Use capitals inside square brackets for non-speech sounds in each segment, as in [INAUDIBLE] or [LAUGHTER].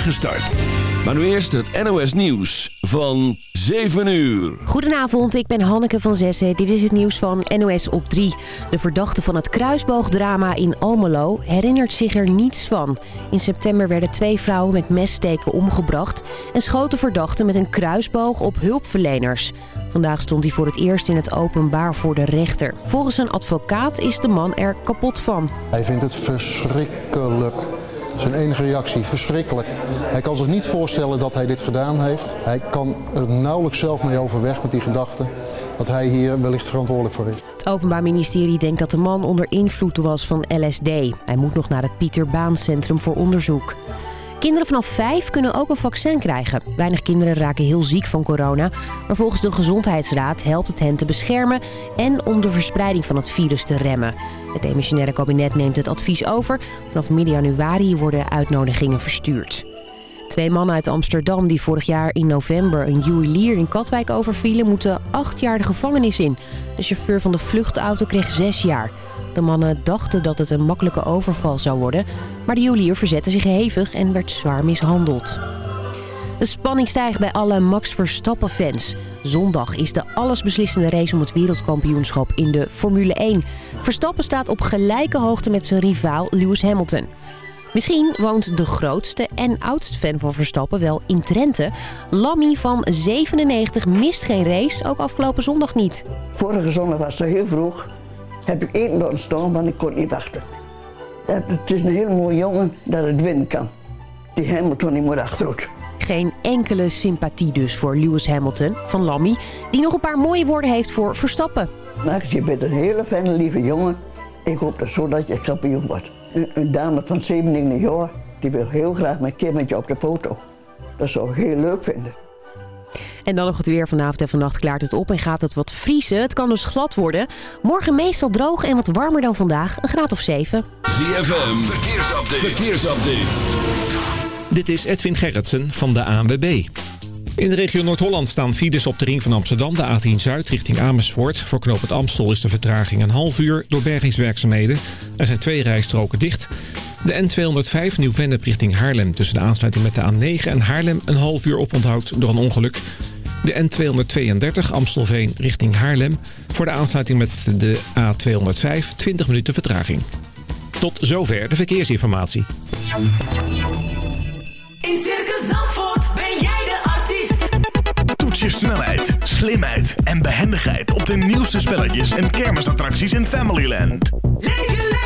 start. Maar nu eerst het NOS Nieuws van 7 uur. Goedenavond, ik ben Hanneke van Zessen. Dit is het nieuws van NOS op 3. De verdachte van het kruisboogdrama in Almelo herinnert zich er niets van. In september werden twee vrouwen met messteken omgebracht... en schoten verdachten met een kruisboog op hulpverleners. Vandaag stond hij voor het eerst in het openbaar voor de rechter. Volgens een advocaat is de man er kapot van. Hij vindt het verschrikkelijk. Zijn enige reactie, verschrikkelijk. Hij kan zich niet voorstellen dat hij dit gedaan heeft. Hij kan er nauwelijks zelf mee overweg met die gedachte dat hij hier wellicht verantwoordelijk voor is. Het Openbaar Ministerie denkt dat de man onder invloed was van LSD. Hij moet nog naar het Pieter Baan Centrum voor onderzoek. Kinderen vanaf 5 kunnen ook een vaccin krijgen. Weinig kinderen raken heel ziek van corona. Maar volgens de Gezondheidsraad helpt het hen te beschermen... en om de verspreiding van het virus te remmen. Het demissionaire kabinet neemt het advies over. Vanaf midden januari worden uitnodigingen verstuurd. Twee mannen uit Amsterdam die vorig jaar in november een juwelier in Katwijk overvielen... moeten acht jaar de gevangenis in. De chauffeur van de vluchtauto kreeg zes jaar... De mannen dachten dat het een makkelijke overval zou worden... maar de juwelier verzette zich hevig en werd zwaar mishandeld. De spanning stijgt bij alle Max Verstappen-fans. Zondag is de allesbeslissende race om het wereldkampioenschap in de Formule 1. Verstappen staat op gelijke hoogte met zijn rivaal Lewis Hamilton. Misschien woont de grootste en oudste fan van Verstappen wel in Drenthe. Lammy van 97 mist geen race, ook afgelopen zondag niet. Vorige zondag was het heel vroeg heb ik eten laten staan, want ik kon niet wachten. Het is een heel mooie jongen dat het winnen kan. Die Hamilton die moet achteruit. Geen enkele sympathie dus voor Lewis Hamilton van Lammy... die nog een paar mooie woorden heeft voor Verstappen. Max, je bent een hele fijne, lieve jongen. Ik hoop dat zo dat je kampioen wordt. Een, een dame van 17 jaar, die wil heel graag met keer met je op de foto. Dat zou ik heel leuk vinden. En dan nog het weer. Vanavond en vannacht klaart het op en gaat het wat vriezen. Het kan dus glad worden. Morgen meestal droog en wat warmer dan vandaag. Een graad of 7. ZFM, verkeersupdate. verkeersupdate. Dit is Edwin Gerritsen van de ANWB. In de regio Noord-Holland staan files op de ring van Amsterdam, de A10 Zuid richting Amersfoort. Voor knooppunt Amstel is de vertraging een half uur door bergingswerkzaamheden. Er zijn twee rijstroken dicht. De N205 Nieuw-Vennep richting Haarlem tussen de aansluiting met de A9 en Haarlem een half uur oponthoud door een ongeluk. De N232 Amstelveen richting Haarlem. Voor de aansluiting met de A205 20 minuten vertraging. Tot zover de verkeersinformatie. In Circus Zandvoort ben jij de artiest. Toets je snelheid, slimheid en behendigheid op de nieuwste spelletjes en kermisattracties in Familyland. Leef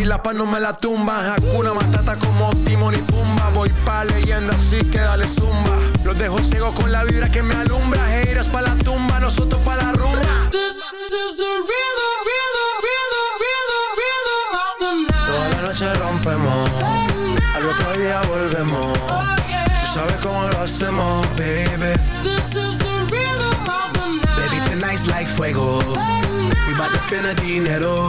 Y la paz no me la tumba. Hakuna Matata como Timon y Pumba. Voy pa' leyenda así que dale zumba. Los dejo ciego con la vibra que me alumbra. Heiras pa' la tumba, nosotros pa' la rumba. This is the rhythm, rhythm, rhythm, rhythm, rhythm of the night. Toda la noche rompemos, al otro día volvemos. Tú sabes cómo lo hacemos, baby. This is the rhythm of the night. Baby, tonight's like fuego. We bout to spend a dinero.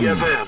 ZFM.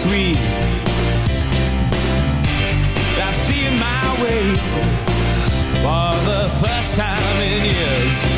sweet. I've seen my way for the first time in years.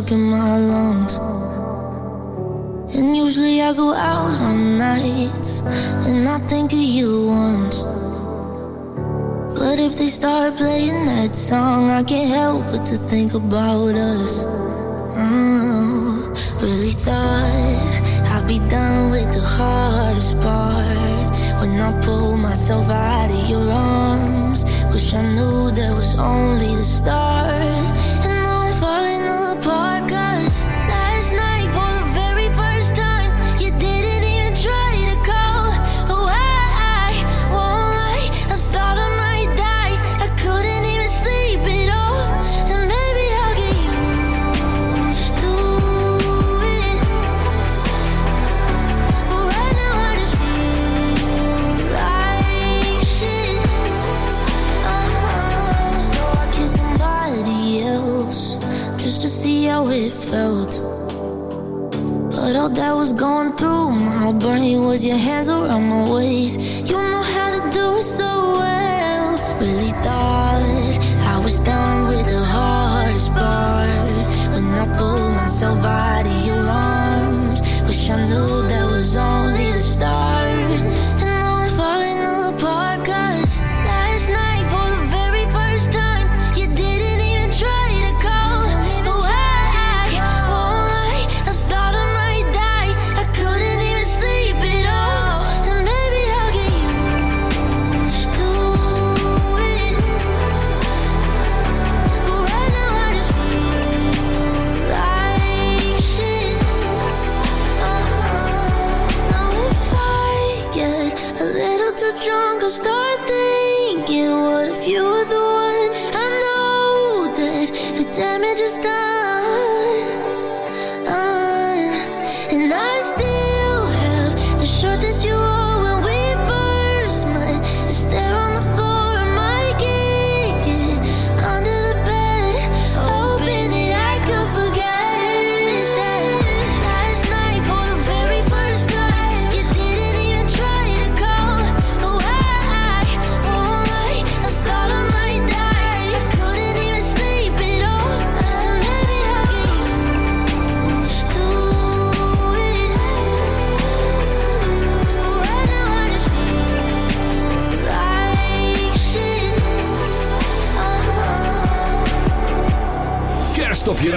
talking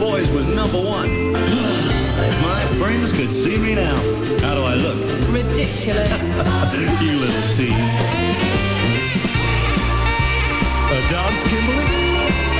Boys was number one. [SIGHS] if my friends could see me now, how do I look? Ridiculous. [LAUGHS] you little tease. A dance, Kimberly?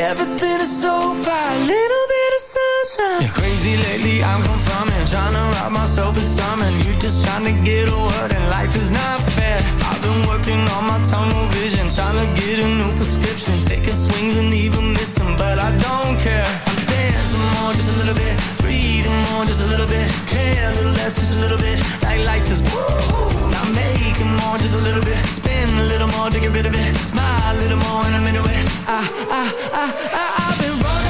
Everything is so fine. Little bit of sunshine. Yeah, crazy lately, I'm confirming. Trying to rob myself of something. You just trying to get a word, and life is not fair. I've been working on my tunnel vision. Trying to get a new prescription. Taking swings and even missing, but I don't care. Just a little bit. Breathing more, just a little bit. Care a little less, just a little bit. Like life is woo. Now making more, just a little bit. Spin a little more to get rid of it. Smile a little more, and I'm into it. I, I, I, I, I've been running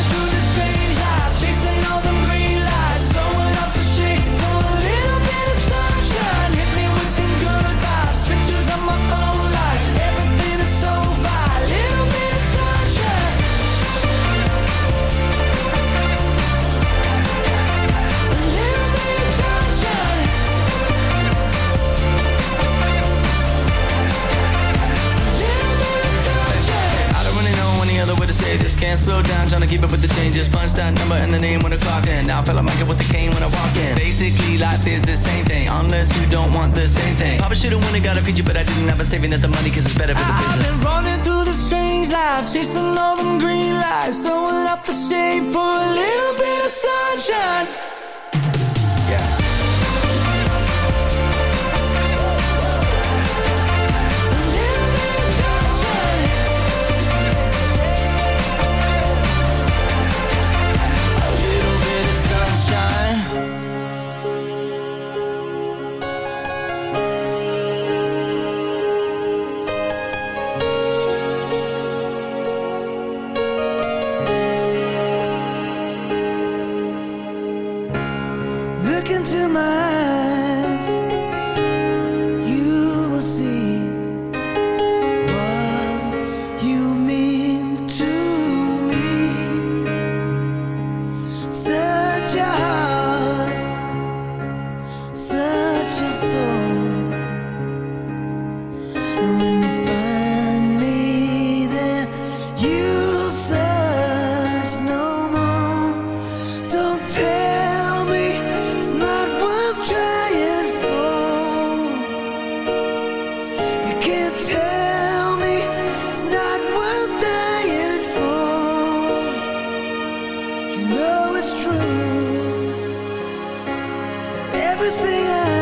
everything. I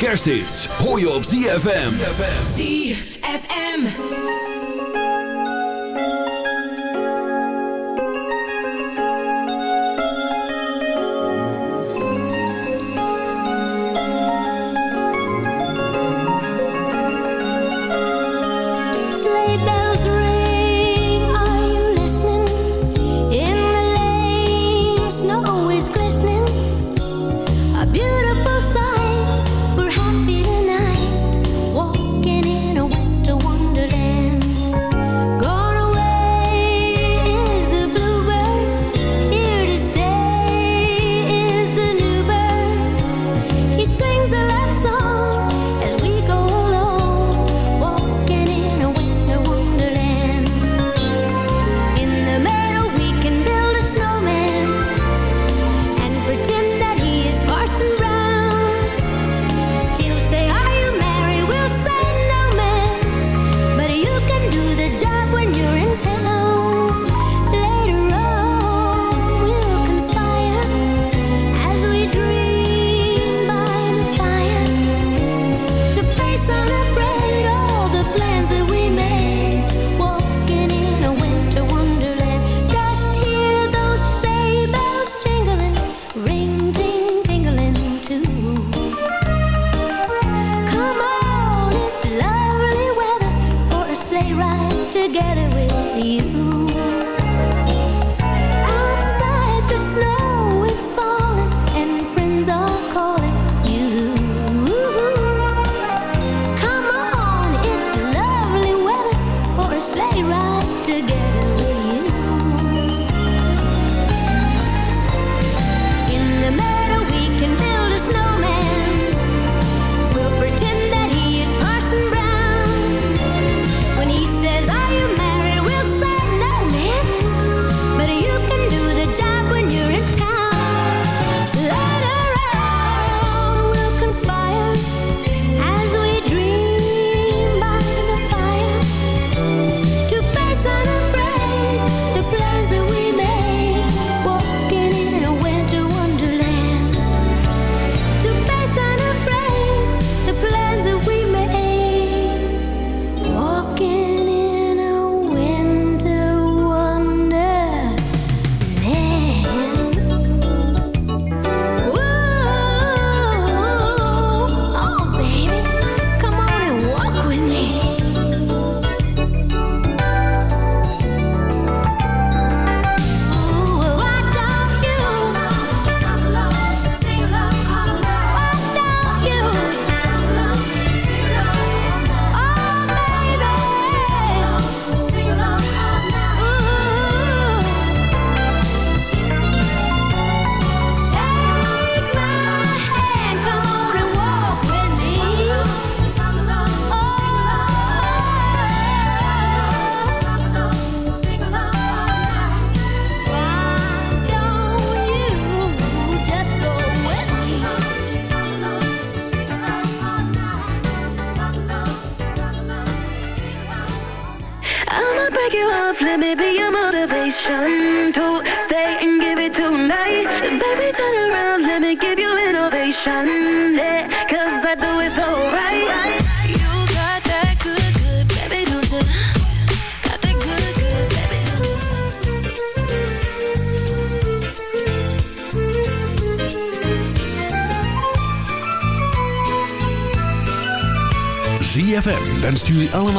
kersthits. Hoor je op ZFM. ZFM.